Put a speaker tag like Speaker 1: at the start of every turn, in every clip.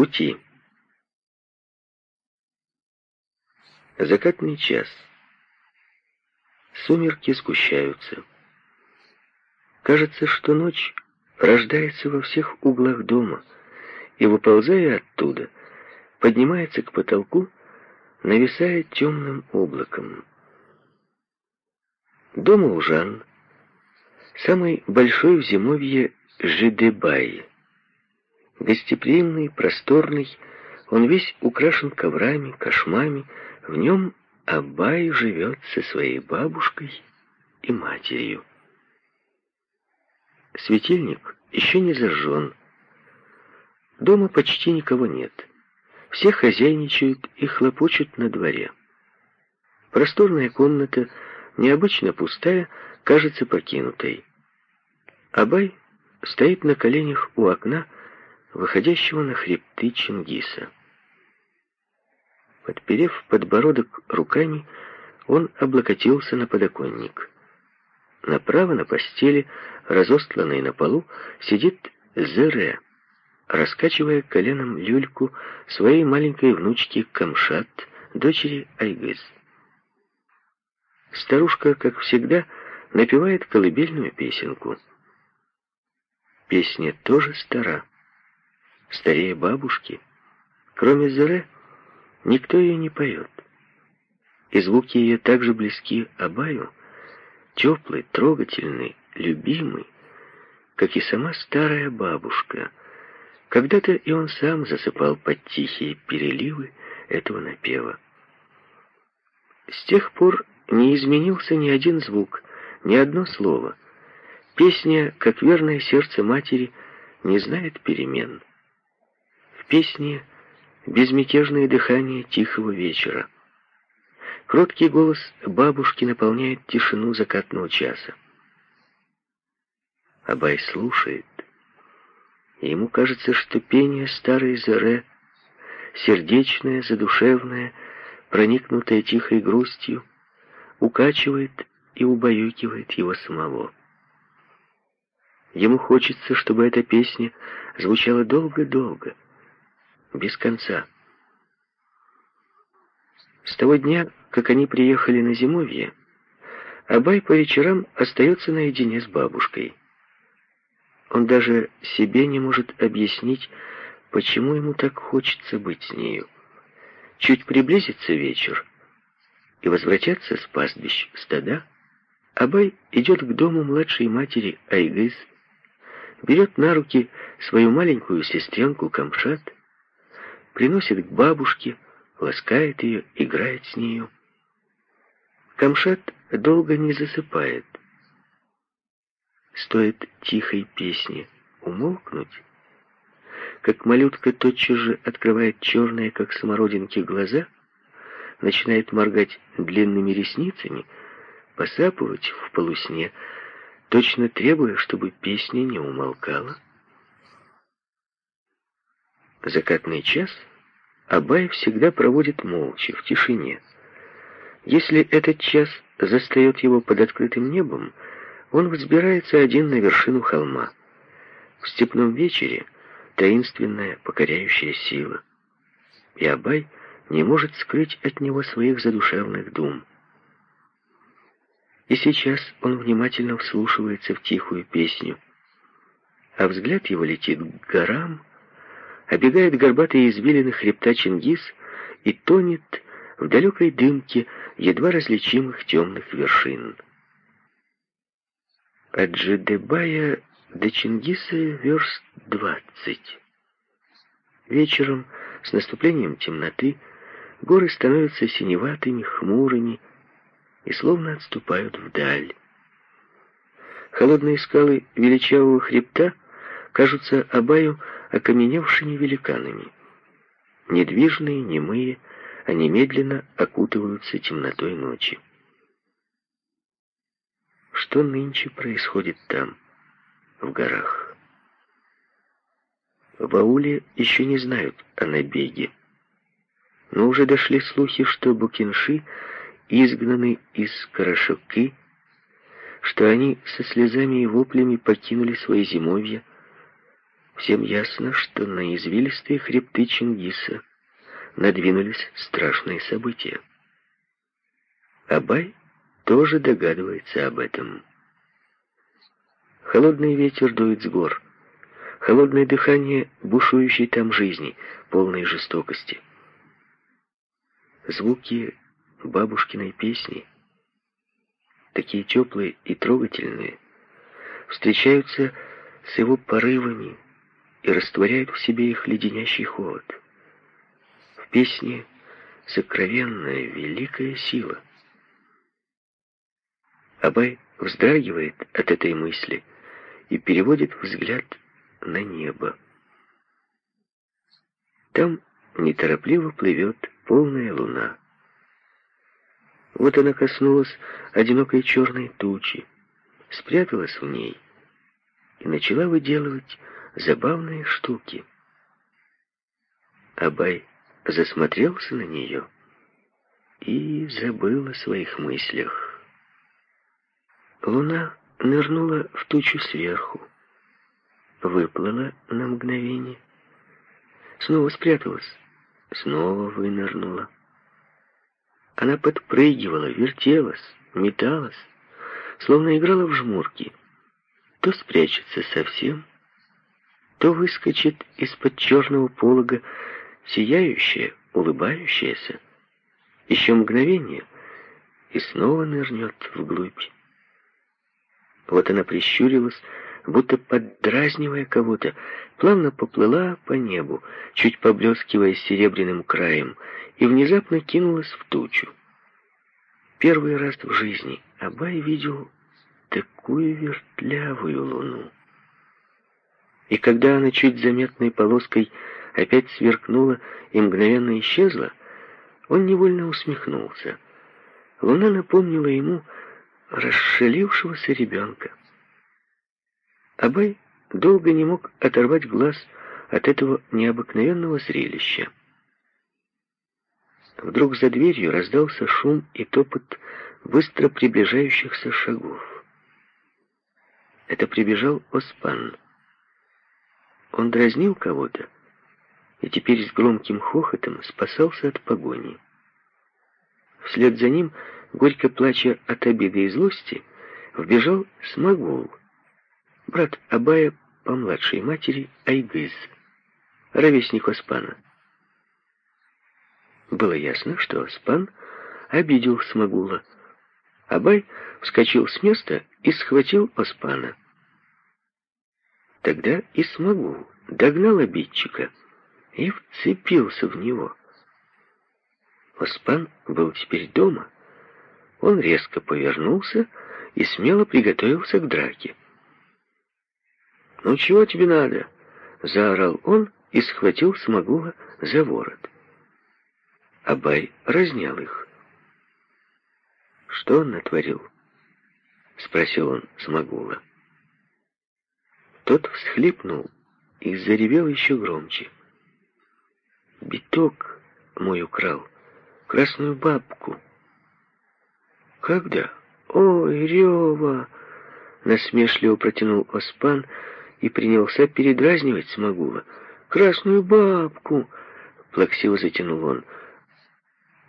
Speaker 1: пути. Закатный час. Сумерки сгущаются. Кажется, что ночь рождается во всех углах дома и, выползая оттуда, поднимается к потолку, нависая темным облаком. Дом у Жан, самый большой в зимовье Жидебай. Гостеприимный, просторный, он весь украшен коврами, кошмами, в нем Абай живет со своей бабушкой и матерью. Светильник еще не зажжен. Дома почти никого нет. Все хозяйничают и хлопочут на дворе. Просторная комната, необычно пустая, кажется покинутой. Абай стоит на коленях у окна, выходящего на хребты Чингиса. Подперев подбородок руками, он облокотился на подоконник. Направо на постели, разостланной на полу, сидит Зере, раскачивая коленом люльку своей маленькой внучки Камшат, дочери Айгыз. Старушка, как всегда, напевает колыбельную песенку. Песня тоже стара, старее бабушки. Кроме Зере, Никто ее не поет. И звуки ее так же близки Абаю, теплый, трогательный, любимый, как и сама старая бабушка. Когда-то и он сам засыпал под тихие переливы этого напева. С тех пор не изменился ни один звук, ни одно слово. Песня, как верное сердце матери, не знает перемен. В песне безмятежное дыхание тихого вечера. Кроткий голос бабушки наполняет тишину закатного часа. Абай слушает, и ему кажется, что пение старой заре, сердечное, задушевное, проникнутое тихой грустью, укачивает и убаюкивает его самого. Ему хочется, чтобы эта песня звучала долго-долго, без конца. С того дня, как они приехали на зимовье, Абай по вечерам остается наедине с бабушкой. Он даже себе не может объяснить, почему ему так хочется быть с нею. Чуть приблизится вечер и возвратятся с пастбищ стада, Абай идет к дому младшей матери Айгыз, берет на руки свою маленькую сестренку Камшат приносит к бабушке, ласкает ее, играет с нею. Камшат долго не засыпает. Стоит тихой песне умолкнуть, как малютка тотчас же открывает черные, как смородинки, глаза, начинает моргать длинными ресницами, посапывать в полусне, точно требуя, чтобы песня не умолкала. Закатный час Абай всегда проводит молча, в тишине. Если этот час застает его под открытым небом, он взбирается один на вершину холма. В степном вечере таинственная, покоряющая сила. И Абай не может скрыть от него своих задушевных дум. И сейчас он внимательно вслушивается в тихую песню, а взгляд его летит к горам, обегает горбатые извилины хребта Чингис и тонет в далекой дымке едва различимых темных вершин. От Джедебая до Чингиса верст двадцать. Вечером, с наступлением темноты, горы становятся синеватыми, хмурыми и словно отступают вдаль. Холодные скалы величавого хребта кажутся Абаю окаменевшими великанами. Недвижные, немые, они медленно окутываются темнотой ночи. Что нынче происходит там, в горах? В ауле еще не знают о набеге, но уже дошли слухи, что букинши изгнаны из Карашуки, что они со слезами и воплями покинули свои зимовья, всем ясно, что на извилистые хребты Чингиса надвинулись страшные события. Абай тоже догадывается об этом. Холодный ветер дует с гор. Холодное дыхание бушующей там жизни, полной жестокости. Звуки бабушкиной песни, такие теплые и трогательные, встречаются с его порывами и растворяют в себе их леденящий холод. В песне сокровенная, великая сила. Абай вздрагивает от этой мысли и переводит взгляд на небо. Там неторопливо плывет полная луна. Вот она коснулась одинокой черной тучи, спряталась в ней и начала выделывать забавные штуки. Абай засмотрелся на нее и забыл о своих мыслях. Луна нырнула в тучу сверху, выплыла на мгновение, снова спряталась, снова вынырнула. Она подпрыгивала, вертелась, металась, словно играла в жмурки. То спрячется совсем, то выскочит из-под черного полога сияющая, улыбающаяся. Еще мгновение, и снова нырнет вглубь. Вот она прищурилась, будто поддразнивая кого-то, плавно поплыла по небу, чуть поблескивая серебряным краем, и внезапно кинулась в тучу. Первый раз в жизни Абай видел такую вертлявую луну. И когда она чуть заметной полоской опять сверкнула и мгновенно исчезла, он невольно усмехнулся. Луна напомнила ему расшалившегося ребенка. Абай долго не мог оторвать глаз от этого необыкновенного зрелища. Вдруг за дверью раздался шум и топот быстро приближающихся шагов. Это прибежал Оспан. Он дразнил кого-то и теперь с громким хохотом спасался от погони. Вслед за ним, горько плача от обиды и злости, вбежал Смогул, брат Абая по младшей матери Айгыз, ровесник Оспана. Было ясно, что Спан обидел Смогула. Абай вскочил с места и схватил Оспана. Тогда и Смогул догнал обидчика и вцепился в него. Оспан был теперь дома. Он резко повернулся и смело приготовился к драке. «Ну чего тебе надо?» — заорал он и схватил Смогула за ворот. Абай разнял их. «Что он натворил?» — спросил он Смогула. Тот всхлипнул и заревел еще громче. «Биток мой украл, красную бабку». «Когда?» «Ой, Рева!» — насмешливо протянул Оспан и принялся передразнивать Смагула. «Красную бабку!» — плаксиво затянул он.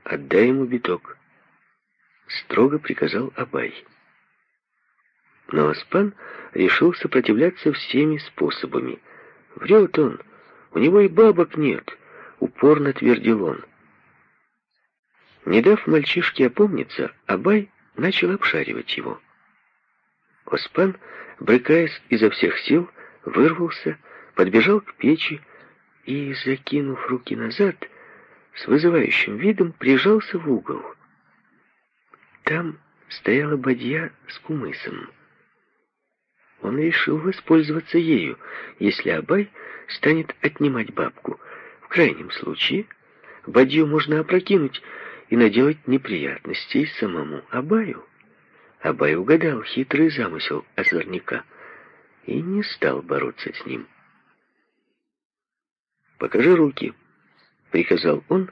Speaker 1: «Отдай ему биток», — строго приказал Абай. Но Оспан решил сопротивляться всеми способами. «Врет он, у него и бабок нет», — упорно твердил он. Не дав мальчишке опомниться, Абай начал обшаривать его. Оспан, брыкаясь изо всех сил, вырвался, подбежал к печи и, закинув руки назад, с вызывающим видом прижался в угол. Там стояла бадья с кумысом. Он решил воспользоваться ею, если Абай станет отнимать бабку. В крайнем случае, бадью можно опрокинуть и наделать неприятностей самому Абаю. Абай угадал хитрый замысел озорника и не стал бороться с ним. «Покажи руки», — приказал он,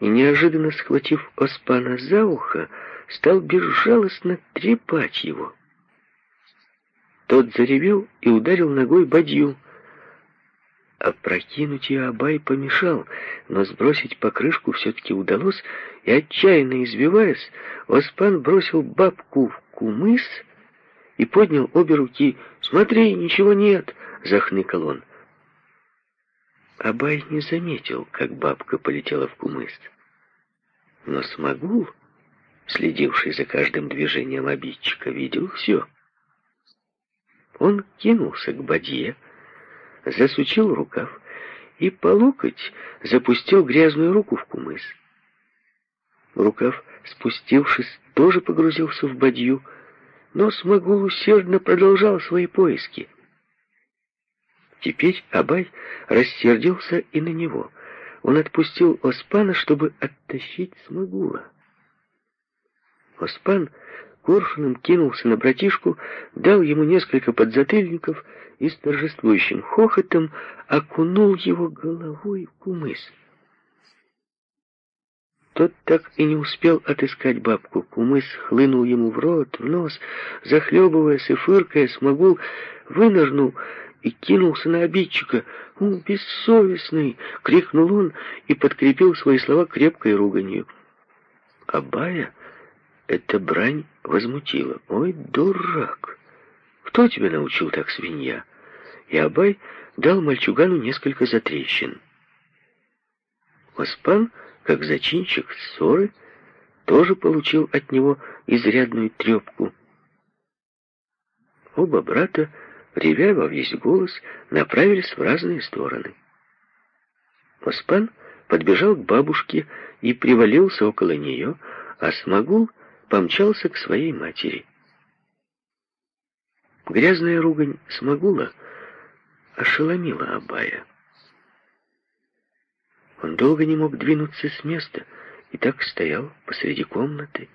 Speaker 1: и, неожиданно схватив Оспана за ухо, стал безжалостно трепать его. Тот заревел и ударил ногой бадью. Опрокинуть ее Абай помешал, но сбросить покрышку все-таки удалось, и, отчаянно избиваясь, Оспан бросил бабку в кумыс и поднял обе руки. «Смотри, ничего нет!» — захныкал он. Абай не заметил, как бабка полетела в кумыс. Но Смогул, следивший за каждым движением обидчика, видел все. Он кинулся к бадье, засучил рукав и по локоть запустил грязную руку в кумыс. Рукав, спустившись, тоже погрузился в бадью, но Смогул усердно продолжал свои поиски. Теперь Абай рассердился и на него. Он отпустил Оспана, чтобы оттащить Смогула. Оспан коршуном кинулся на братишку, дал ему несколько подзатыльников и с торжествующим хохотом окунул его головой в кумыс. Тот так и не успел отыскать бабку. Кумыс хлынул ему в рот, в нос, захлебываясь и фыркая, смогул, вынырнул и кинулся на обидчика. «У, бессовестный!» — крикнул он и подкрепил свои слова крепкой руганью. Абая эта брань возмутила. «Ой, дурак! Кто тебя научил так, свинья?» И Абай дал мальчугану несколько затрещин. Оспан, как зачинщик ссоры, тоже получил от него изрядную трепку. Оба брата, ревя во весь голос, направились в разные стороны. Оспан подбежал к бабушке и привалился около нее, а Смогул помчался к своей матери. Грязная ругань Смогула ошеломила Абая. Он долго не мог двинуться с места и так стоял посреди комнаты.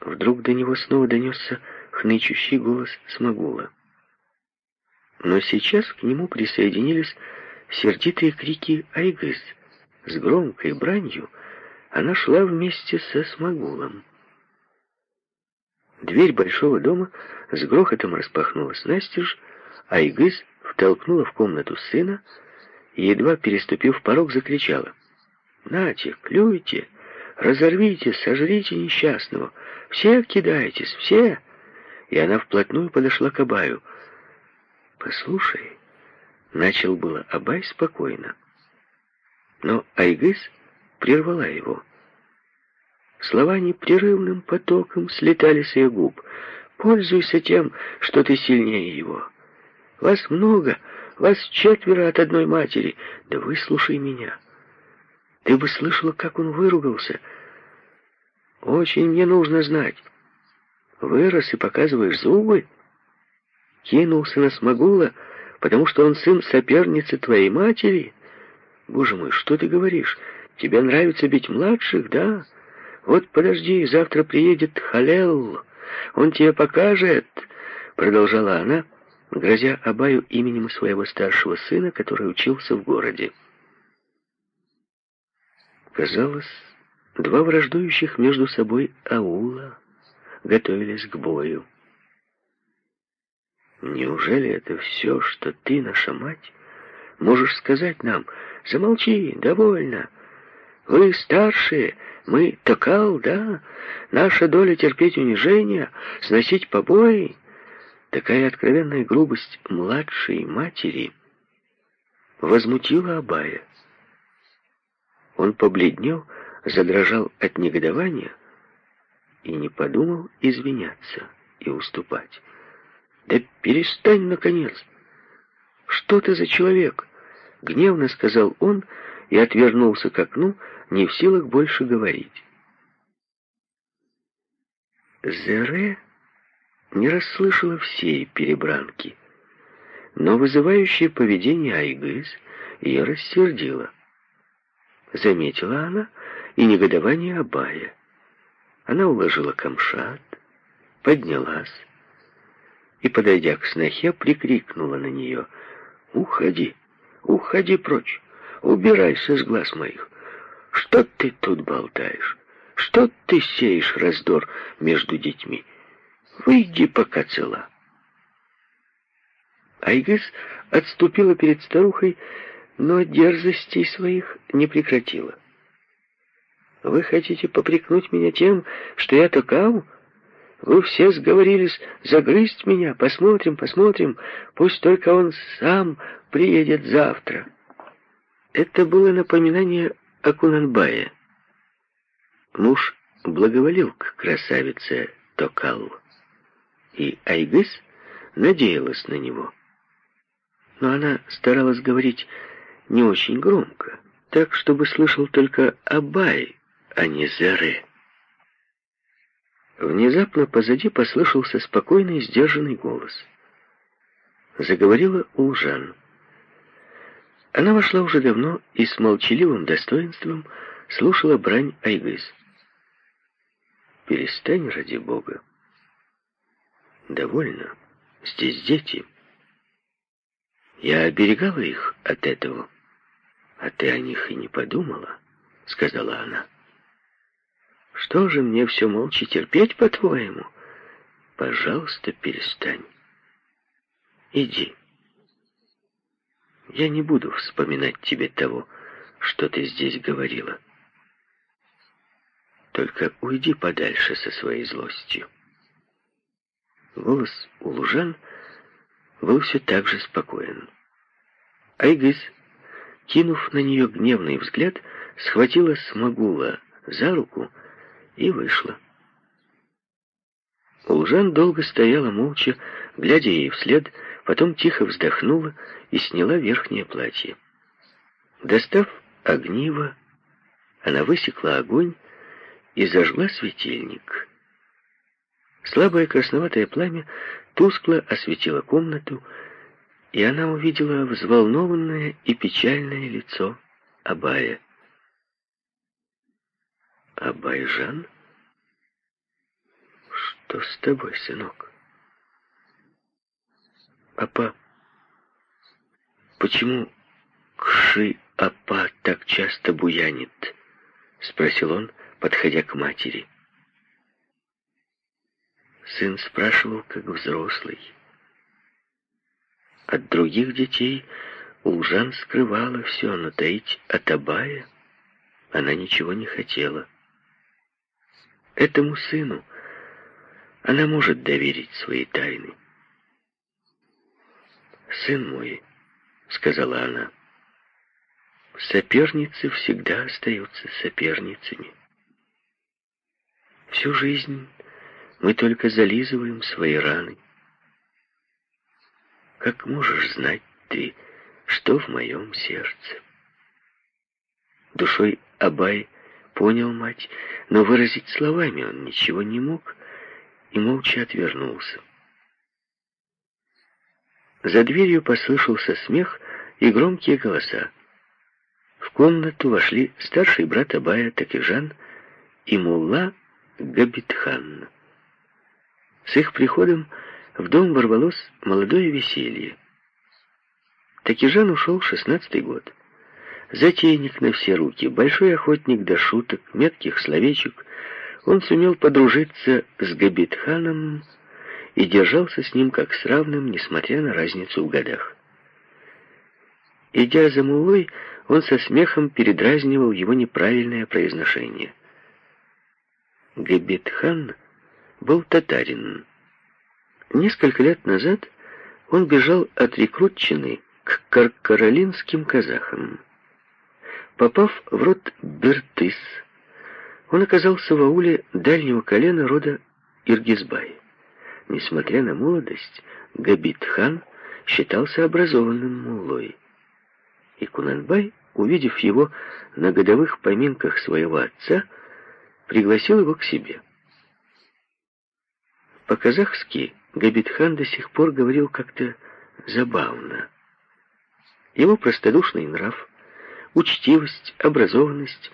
Speaker 1: Вдруг до него снова донесся хнычущий голос Смогула. Но сейчас к нему присоединились сердитые крики Айгыс. С громкой бранью она шла вместе со Смогулом. Дверь большого дома с грохотом распахнулась настежь, а Игыс втолкнула в комнату сына и, едва переступив порог, закричала. «Нате, клюйте, разорвите, сожрите несчастного, все кидайтесь, все!» И она вплотную подошла к Абаю. «Послушай», — начал было Абай спокойно, но Айгыс прервала его. Слова непрерывным потоком слетали с ее губ. «Пользуйся тем, что ты сильнее его. Вас много, вас четверо от одной матери. Да выслушай меня. Ты бы слышала, как он выругался. Очень мне нужно знать. Вырос и показываешь зубы? Кинулся на Смогула, потому что он сын соперницы твоей матери? Боже мой, что ты говоришь? Тебе нравится бить младших, да?» «Вот подожди, завтра приедет Халел, он тебе покажет», — продолжала она, грозя Абаю именем своего старшего сына, который учился в городе. Казалось, два враждующих между собой аула готовились к бою. «Неужели это все, что ты, наша мать, можешь сказать нам? Замолчи, довольно!» Вы старшие, мы такал, да? Наша доля терпеть унижения, сносить побои. Такая откровенная грубость младшей матери возмутила Абая. Он побледнел, задрожал от негодования и не подумал извиняться и уступать. «Да перестань, наконец! Что ты за человек?» — гневно сказал он и отвернулся к окну, не в силах больше говорить. Зере не расслышала всей перебранки, но вызывающее поведение Айгыз ее рассердило. Заметила она и негодование Абая. Она уложила камшат, поднялась и, подойдя к снохе, прикрикнула на нее «Уходи, уходи прочь, убирайся с глаз моих, что ты тут болтаешь? Что ты сеешь раздор между детьми? Выйди, пока цела. Айгыс отступила перед старухой, но дерзостей своих не прекратила. «Вы хотите попрекнуть меня тем, что я токау? Вы все сговорились загрызть меня. Посмотрим, посмотрим. Пусть только он сам приедет завтра». Это было напоминание о Кунанбае. Муж благоволил к красавице Токалу, и Айгыс надеялась на него. Но она старалась говорить не очень громко, так, чтобы слышал только Абай, а не Зере. Внезапно позади послышался спокойный, сдержанный голос. Заговорила Улжан. Она вошла уже давно и с молчаливым достоинством слушала брань Айгыз. «Перестань, ради Бога. Довольно. Здесь дети. Я оберегала их от этого. А ты о них и не подумала», — сказала она. «Что же мне все молча терпеть, по-твоему? Пожалуйста, перестань. Иди». Я не буду вспоминать тебе того, что ты здесь говорила. Только уйди подальше со своей злостью. Голос у Лужан был все так же спокоен. Айгыз, кинув на нее гневный взгляд, схватила Смогула за руку и вышла. Улжан долго стояла молча, глядя ей вслед, потом тихо вздохнула и сняла верхнее платье. Достав огниво, она высекла огонь и зажгла светильник. Слабое красноватое пламя тускло осветило комнату, и она увидела взволнованное и печальное лицо Абая. «Абайжан? Что с тобой, сынок?» «Апа, почему Кши-Апа так часто буянит?» — спросил он, подходя к матери. Сын спрашивал, как взрослый. От других детей Улжан скрывала все, но таить от Абая она ничего не хотела. Этому сыну она может доверить свои тайны. «Сын мой», — сказала она, — «соперницы всегда остаются соперницами. Всю жизнь мы только зализываем свои раны. Как можешь знать ты, что в моем сердце?» Душой Абай понял мать, но выразить словами он ничего не мог и молча отвернулся. За дверью послышался смех и громкие голоса. В комнату вошли старший брат Абая Такижан и мулла Габитхан. С их приходом в дом ворвалось молодое веселье. Такижан ушел в шестнадцатый год. Затейник на все руки, большой охотник до шуток, метких словечек, он сумел подружиться с Габитханом, и держался с ним как с равным, несмотря на разницу в годах. Идя за мулой, он со смехом передразнивал его неправильное произношение. Габитхан был татарин. Несколько лет назад он бежал от рекрутчины к каркаролинским казахам. Попав в род Бертыс, он оказался в ауле дальнего колена рода Иргизбай. Несмотря на молодость, Габит-хан считался образованным муллой. И Кунанбай, увидев его на годовых поминках своего отца, пригласил его к себе. По-казахски Габит-хан до сих пор говорил как-то забавно. Его простодушный нрав, учтивость, образованность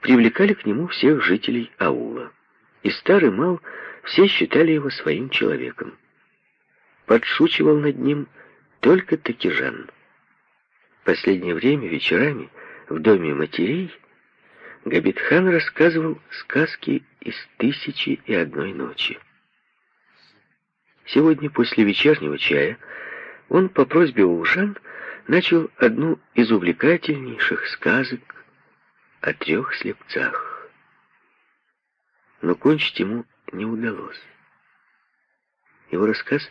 Speaker 1: привлекали к нему всех жителей аула. И старый мал все считали его своим человеком. Подшучивал над ним только Такижан. Последнее время вечерами в доме матерей Габитхан рассказывал сказки из «Тысячи и одной ночи». Сегодня после вечернего чая он по просьбе Улжан начал одну из увлекательнейших сказок о трех слепцах. Но кончить ему не удалось. Его рассказ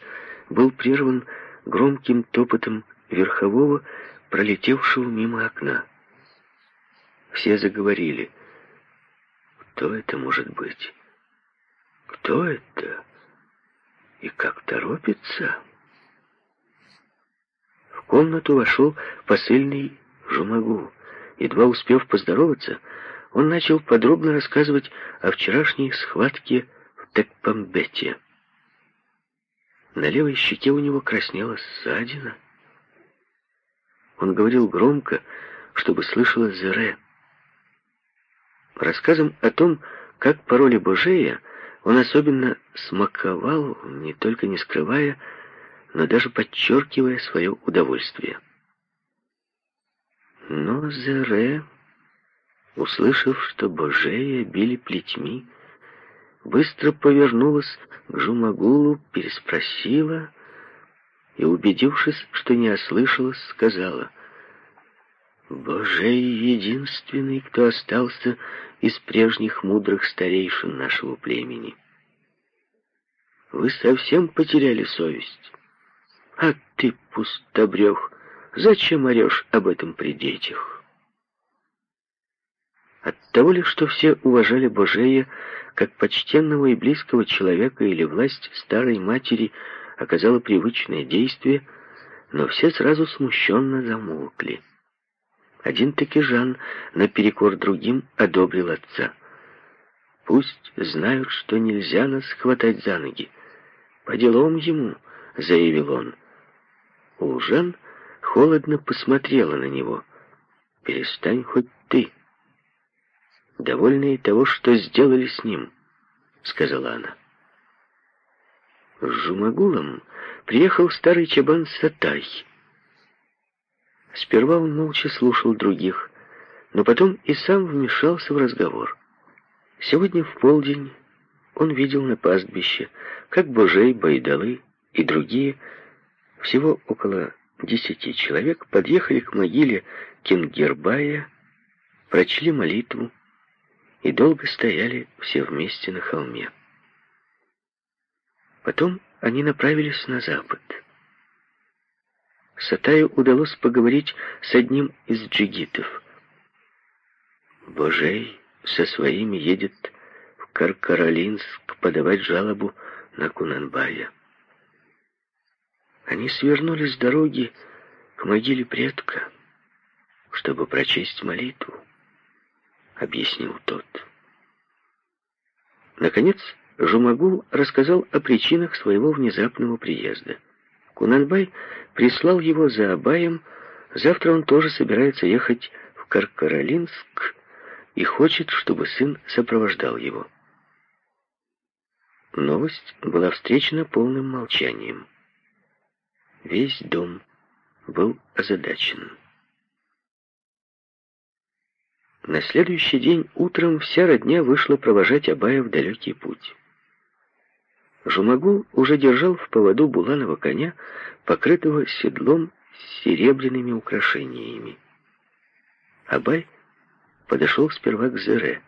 Speaker 1: был прерван громким топотом верхового, пролетевшего мимо окна. Все заговорили. Кто это может быть? Кто это? И как торопится? В комнату вошел посыльный Жумагу. Едва успев поздороваться, он начал подробно рассказывать о вчерашней схватке Текпамбете. На левой щеке у него краснела ссадина. Он говорил громко, чтобы слышала Зере. Рассказом о том, как по роли Божея он особенно смаковал, не только не скрывая, но даже подчеркивая свое удовольствие. Но Зере, услышав, что Божея били плетьми, быстро повернулась к Жумагулу, переспросила и, убедившись, что не ослышалась, сказала, «Божей единственный, кто остался из прежних мудрых старейшин нашего племени. Вы совсем потеряли совесть. А ты, пустобрех, зачем орешь об этом при детях?» От того ли, что все уважали Божея как почтенного и близкого человека или власть старой матери оказала привычное действие, но все сразу смущенно замолкли. Один таки Жан, наперекор другим, одобрил отца. «Пусть знают, что нельзя нас хватать за ноги. По делам ему», — заявил он. Улжан холодно посмотрела на него. «Перестань хоть ты» довольные того, что сделали с ним», — сказала она. С Жумагулом приехал старый чабан Сатай. Сперва он молча слушал других, но потом и сам вмешался в разговор. Сегодня в полдень он видел на пастбище, как Божей, Байдалы и другие, всего около десяти человек, подъехали к могиле Кингербая, прочли молитву, и долго стояли все вместе на холме. Потом они направились на запад. Сатаю удалось поговорить с одним из джигитов. Божей со своими едет в Каркаролинск подавать жалобу на Кунанбая. Они свернули с дороги к могиле предка, чтобы прочесть молитву объяснил тот. Наконец, Жумагул рассказал о причинах своего внезапного приезда. Кунанбай прислал его за Абаем, завтра он тоже собирается ехать в Каркаролинск и хочет, чтобы сын сопровождал его. Новость была встречена полным молчанием. Весь дом был озадачен. На следующий день утром вся родня вышла провожать Абая в далекий путь. Жумагул уже держал в поводу буланого коня, покрытого седлом с серебряными украшениями. Абай подошел сперва к Зере.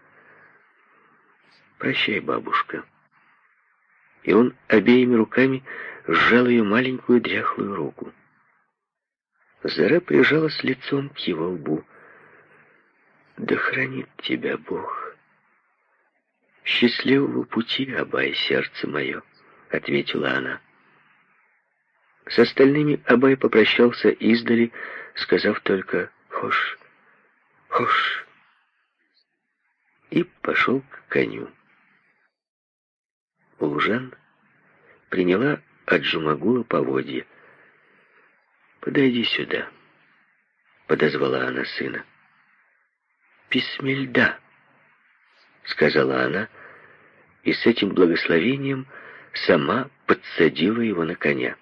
Speaker 1: «Прощай, бабушка». И он обеими руками сжал ее маленькую дряхлую руку. Зере прижалась лицом к его лбу. Да хранит тебя Бог. Счастливого пути, Абай, сердце мое, ответила она. С остальными Абай попрощался издали, сказав только «Хош, хош» и пошел к коню. Улжан приняла от Джумагула поводья. «Подойди сюда», — подозвала она сына. Писмельда, сказала она, и с этим благословением сама подсадила его на коня.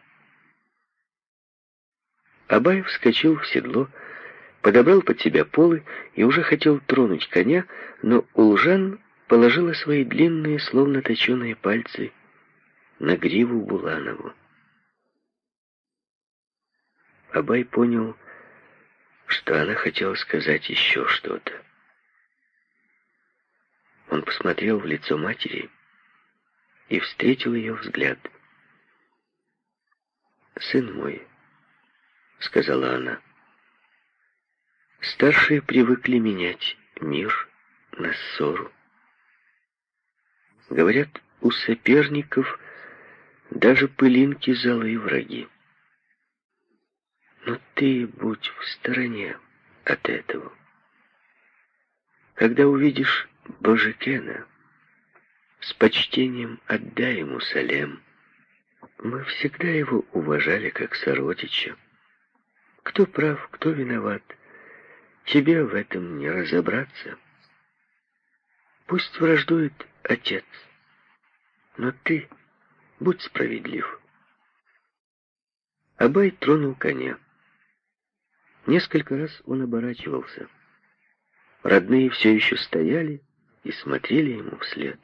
Speaker 1: Абай вскочил в седло, подобрал под себя полы и уже хотел тронуть коня, но Улжан положила свои длинные, словно точеные пальцы на гриву Буланову. Абай понял, что она хотела сказать еще что-то. Он посмотрел в лицо матери и встретил ее взгляд. «Сын мой», — сказала она, — «старшие привыкли менять мир на ссору. Говорят, у соперников даже пылинки злые враги. Но ты будь в стороне от этого. Когда увидишь Божикена, с почтением отдай ему Салем. Мы всегда его уважали как сородича. Кто прав, кто виноват, тебе в этом не разобраться. Пусть враждует отец, но ты будь справедлив. Абай тронул коня. Несколько раз он оборачивался. Родные все еще стояли и смотрели ему вслед.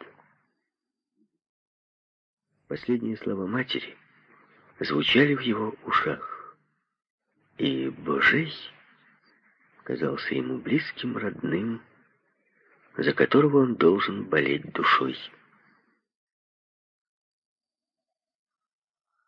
Speaker 1: Последние слова матери звучали в его ушах. И Божий казался ему близким, родным, за которого он должен болеть душой.